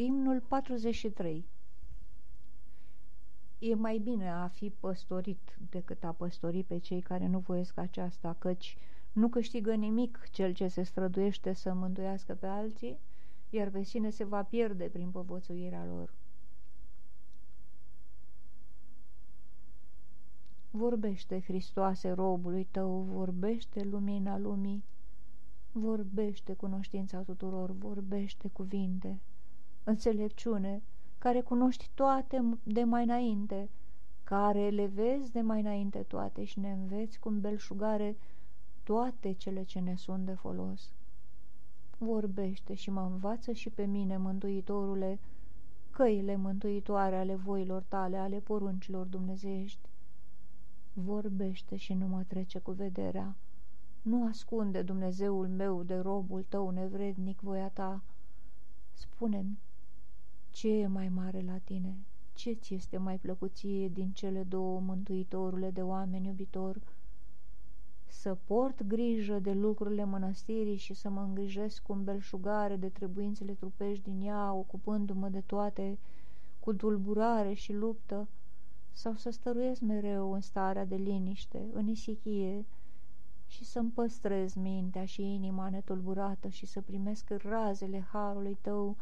Imnul 43 E mai bine a fi păstorit decât a păstori pe cei care nu voiesc aceasta, căci nu câștigă nimic cel ce se străduiește să mântuiască pe alții, iar pe sine se va pierde prin povățuirea lor. Vorbește, Hristoase, robului tău, vorbește lumina lumii, vorbește cunoștința tuturor, vorbește cuvinte, înțelepciune, care cunoști toate de mai înainte, care le vezi de mai înainte toate și ne înveți cu belșugare toate cele ce ne sunt de folos. Vorbește și mă învață și pe mine, Mântuitorule, căile mântuitoare ale voilor tale, ale poruncilor dumnezeiești. Vorbește și nu mă trece cu vederea. Nu ascunde Dumnezeul meu de robul tău nevrednic voia ta. Spune-mi, ce e mai mare la tine? Ce ți este mai plăcuție din cele două, Mântuitorule de oameni iubitor? Să port grijă de lucrurile mănăstirii și să mă îngrijesc cu belșugare de trebuințele trupești din ea, ocupându-mă de toate cu tulburare și luptă, sau să stăruiesc mereu în starea de liniște, în isichie, și să-mi păstrez mintea și inima netulburată și să primesc razele harului tău,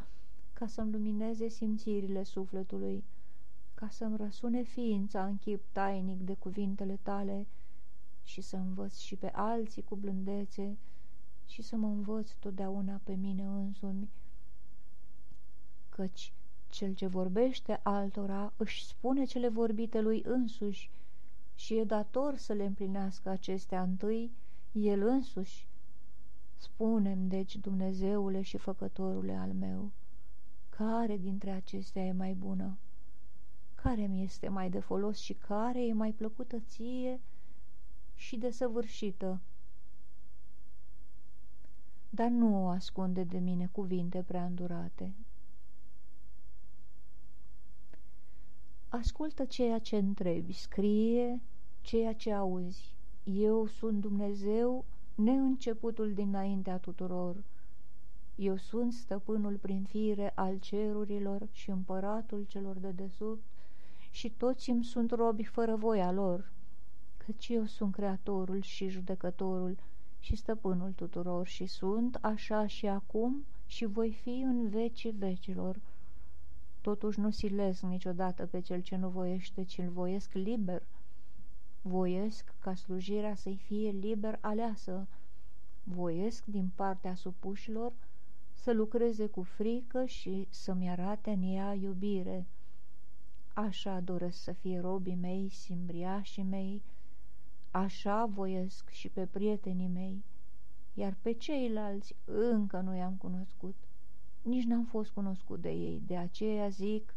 ca să-mi lumineze simțirile sufletului, ca să-mi răsune ființa în chip tainic de cuvintele tale și să învăț și pe alții cu blândețe și să mă învăț totdeauna pe mine însumi, căci cel ce vorbește altora își spune cele vorbite lui însuși și e dator să le împlinească acestea întâi el însuși. Spunem, deci, Dumnezeule și Făcătorule al meu, care dintre acestea e mai bună? Care mi este mai de folos și care e mai plăcută ție și desăvârșită? Dar nu o ascunde de mine cuvinte prea îndurate. Ascultă ceea ce întrebi, scrie ceea ce auzi. Eu sunt Dumnezeu, neînceputul dinaintea tuturor, eu sunt stăpânul prin fire al cerurilor și împăratul celor de desubt și toți îmi sunt robi fără voia lor, căci eu sunt creatorul și judecătorul și stăpânul tuturor și sunt așa și acum și voi fi în vecii vecilor. Totuși nu silesc niciodată pe cel ce nu voiește, ci îl voiesc liber. Voiesc ca slujirea să-i fie liber aleasă. Voiesc din partea supușilor să lucreze cu frică și să-mi arate în ea iubire. Așa doresc să fie robii mei, simbriașii mei, așa voiesc și pe prietenii mei, iar pe ceilalți încă nu i-am cunoscut. Nici n-am fost cunoscut de ei, de aceea zic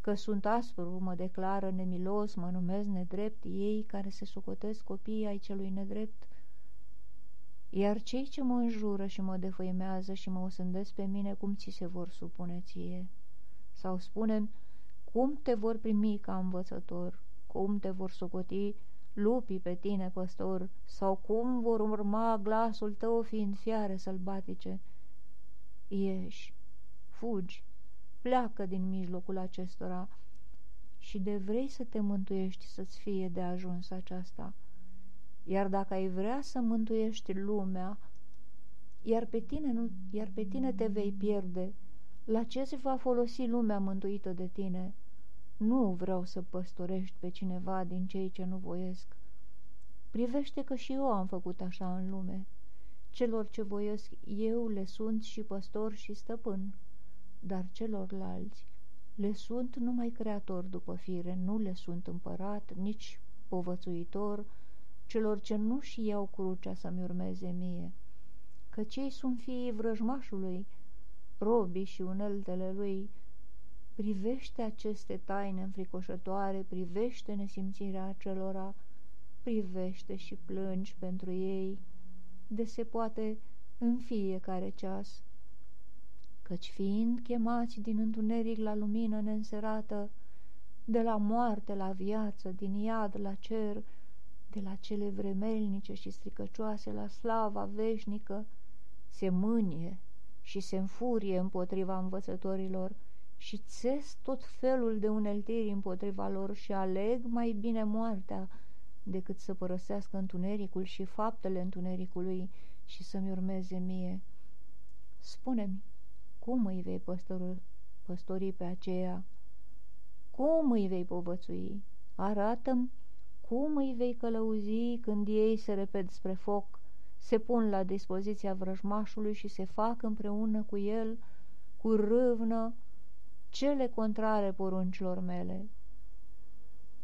că sunt aspru, mă declară nemilos, mă numesc nedrept, ei care se socotesc copiii ai celui nedrept, iar cei ce mă înjură și mă defăimează și mă osândesc pe mine, cum ți se vor supune ție? Sau spunem, cum te vor primi ca învățător? Cum te vor socoti lupii pe tine, păstor? Sau cum vor urma glasul tău fiind fiare sălbatice? Ieși, fugi, pleacă din mijlocul acestora și de vrei să te mântuiești să-ți fie de ajuns aceasta iar dacă ai vrea să mântuiești lumea, iar pe tine, nu, iar pe tine te vei pierde, la ce se va folosi lumea mântuită de tine? Nu vreau să păstorești pe cineva din cei ce nu voiesc. Privește că și eu am făcut așa în lume. Celor ce voiesc eu le sunt și păstor și stăpân, dar celorlalți le sunt numai creator după fire, nu le sunt împărat, nici povățuitor, celor ce nu-și iau crucea să-mi urmeze mie, că cei sunt fiii vrăjmașului, robii și uneltele lui, privește aceste taine înfricoșătoare, privește nesimțirea acelora, privește și plângi pentru ei, de se poate în fiecare ceas. Căci fiind chemați din întuneric la lumină neînserată, de la moarte la viață, din iad la cer, de la cele vremelnice și stricăcioase la slava veșnică, se mânie și se înfurie împotriva învățătorilor și țes tot felul de uneltiri împotriva lor și aleg mai bine moartea decât să părăsească întunericul și faptele întunericului și să-mi urmeze mie. Spune-mi, cum îi vei păstori, păstori pe aceea? Cum îi vei povățui? Arată-mi cum îi vei călăuzi când ei se repet spre foc, se pun la dispoziția vrăjmașului și se fac împreună cu el, cu râvnă, cele contrare poruncilor mele.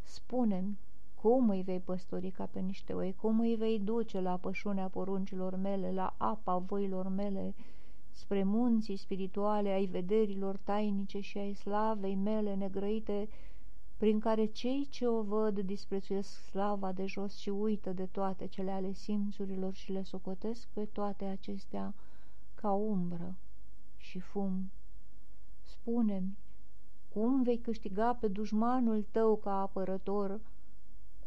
Spune-mi, cum îi vei păstori ca pe niște oi, cum îi vei duce la pășunea poruncilor mele, la apa voilor mele, spre munții spirituale ai vederilor tainice și ai slavei mele negrăite, prin care cei ce o văd disprețuiesc slava de jos și uită de toate cele ale simțurilor și le socotesc pe toate acestea ca umbră și fum. Spune-mi, cum vei câștiga pe dușmanul tău ca apărător?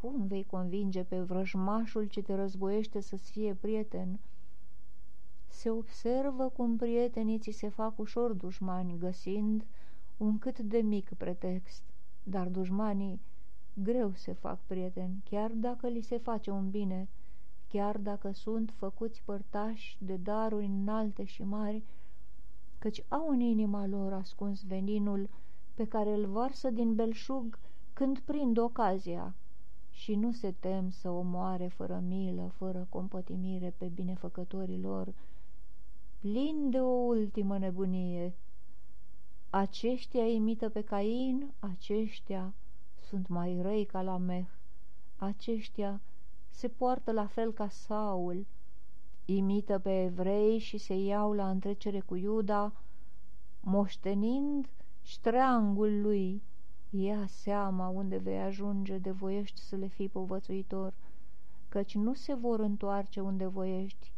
Cum vei convinge pe vrăjmașul ce te războiește să-ți fie prieten?" se observă cum prietenii ți se fac ușor dușmani, găsind un cât de mic pretext, dar dușmanii greu se fac prieteni, chiar dacă li se face un bine, chiar dacă sunt făcuți părtași de daruri înalte și mari, căci au în inima lor ascuns veninul pe care îl varsă din belșug când prind ocazia și nu se tem să omoare fără milă, fără compătimire pe binefăcătorii lor, plin de o ultimă nebunie. Aceștia imită pe Cain, aceștia sunt mai răi ca la Meh, aceștia se poartă la fel ca Saul, imită pe evrei și se iau la întrecere cu Iuda, moștenind ștreangul lui, ia seama unde vei ajunge de voiești să le fii povățuitor, căci nu se vor întoarce unde voiești,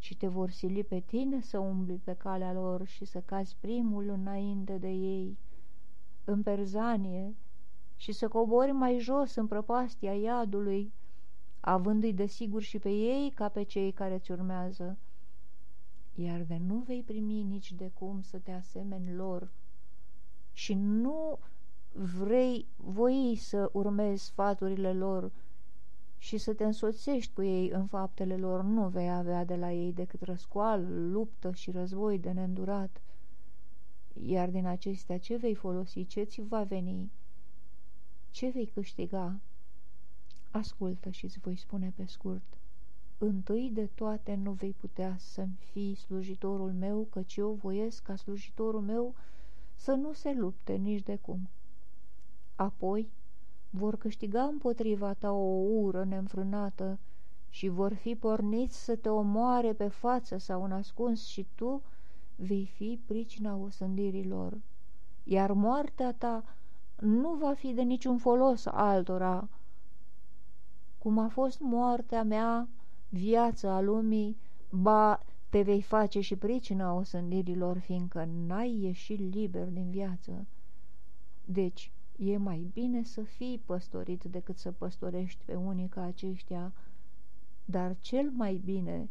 ci te vor sili pe tine să umbli pe calea lor și să cazi primul înainte de ei, în perzanie, și să cobori mai jos în prăpastia iadului, avându-i desigur și pe ei ca pe cei care ți urmează, iar de nu vei primi nici de cum să te asemeni lor. Și nu vrei voi să urmezi sfaturile lor, și să te însoțești cu ei în faptele lor, nu vei avea de la ei decât răscoală, luptă și război de neîndurat. Iar din acestea ce vei folosi, ce ți va veni, ce vei câștiga? Ascultă și îți voi spune pe scurt. Întâi de toate nu vei putea să-mi fii slujitorul meu, căci eu voiesc ca slujitorul meu să nu se lupte nici de cum. Apoi vor câștiga împotriva ta o ură neînfrânată și vor fi porniți să te omoare pe față sau în ascuns și tu vei fi pricina osândirilor, iar moartea ta nu va fi de niciun folos altora, cum a fost moartea mea, viața lumii, ba te vei face și pricina osândirilor, fiindcă n-ai ieșit liber din viață. Deci, E mai bine să fii păstorit decât să păstorești pe unii ca aceștia, dar cel mai bine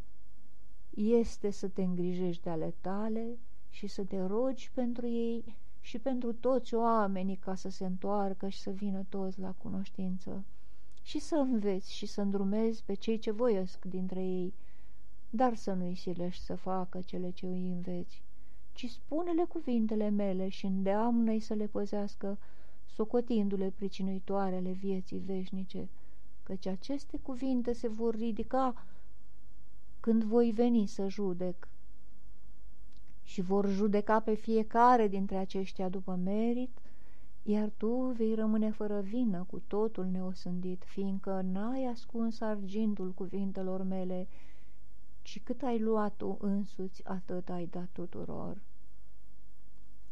este să te îngrijești de ale tale și să te rogi pentru ei și pentru toți oamenii ca să se întoarcă și să vină toți la cunoștință. Și să înveți și să îndrumezi pe cei ce voiesc dintre ei, dar să nu-i silești să facă cele ce îi înveți, ci spune-le cuvintele mele și îndeamnă-i să le păzească socotindu-le pricinuitoarele vieții veșnice, căci aceste cuvinte se vor ridica când voi veni să judec și vor judeca pe fiecare dintre aceștia după merit, iar tu vei rămâne fără vină cu totul neosândit, fiindcă n-ai ascuns argintul cuvintelor mele, ci cât ai luat tu însuți, atât ai dat tuturor.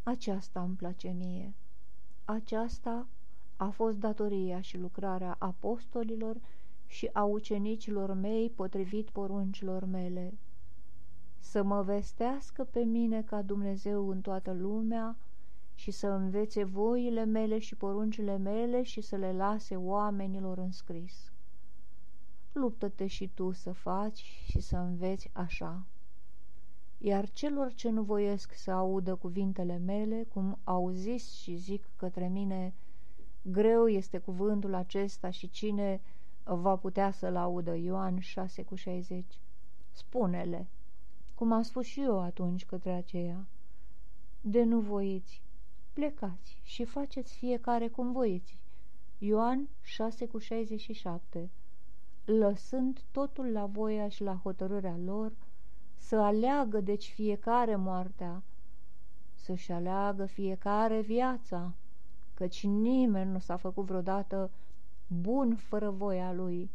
Aceasta îmi place mie. Aceasta a fost datoria și lucrarea apostolilor și a ucenicilor mei potrivit poruncilor mele. Să mă vestească pe mine ca Dumnezeu în toată lumea și să învețe voile mele și poruncile mele și să le lase oamenilor înscris. Luptă-te și tu să faci și să înveți așa. Iar celor ce nu voiesc să audă cuvintele mele, cum au zis și zic către mine, greu este cuvântul acesta și cine va putea să-l audă. Ioan 6 cu 60 Spune-le, cum am spus și eu atunci către aceea, de nu voiți, plecați și faceți fiecare cum voiți. Ioan 6 cu 67 Lăsând totul la voia și la hotărârea lor, să aleagă deci fiecare moartea, să-și aleagă fiecare viața, căci nimeni nu s-a făcut vreodată bun fără voia lui.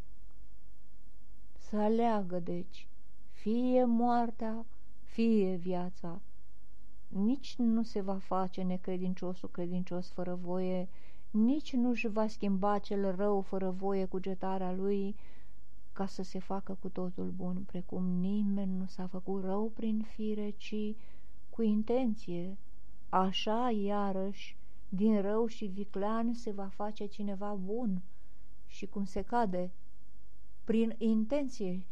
Să aleagă, deci, fie moartea, fie viața. Nici nu se va face necredinciosul credincios fără voie, nici nu-și va schimba cel rău fără voie cugetarea lui, ca să se facă cu totul bun, precum nimeni nu s-a făcut rău prin fire, ci cu intenție. Așa, iarăși, din rău și viclean se va face cineva bun și cum se cade, prin intenție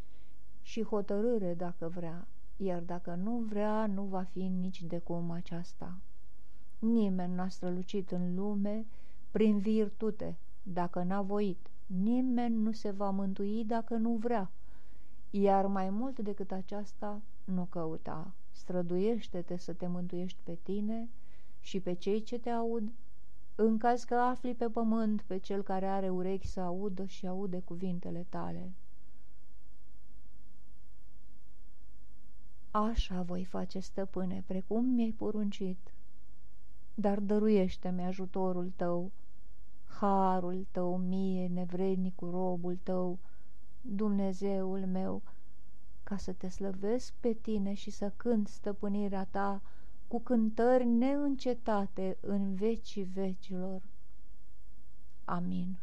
și hotărâre dacă vrea, iar dacă nu vrea, nu va fi nici de cum aceasta. Nimeni n-a strălucit în lume prin virtute, dacă n-a voit. Nimeni nu se va mântui dacă nu vrea, iar mai mult decât aceasta nu căuta. Străduiește-te să te mântuiești pe tine și pe cei ce te aud, în caz că afli pe pământ pe cel care are urechi să audă și aude cuvintele tale. Așa voi face, stăpâne, precum mi-ai poruncit, dar dăruiește-mi ajutorul tău, harul tău mie, nevrednicul robul tău, Dumnezeul meu, ca să te slăvesc pe tine și să cânt stăpânirea ta cu cântări neîncetate în vecii vecilor. Amin.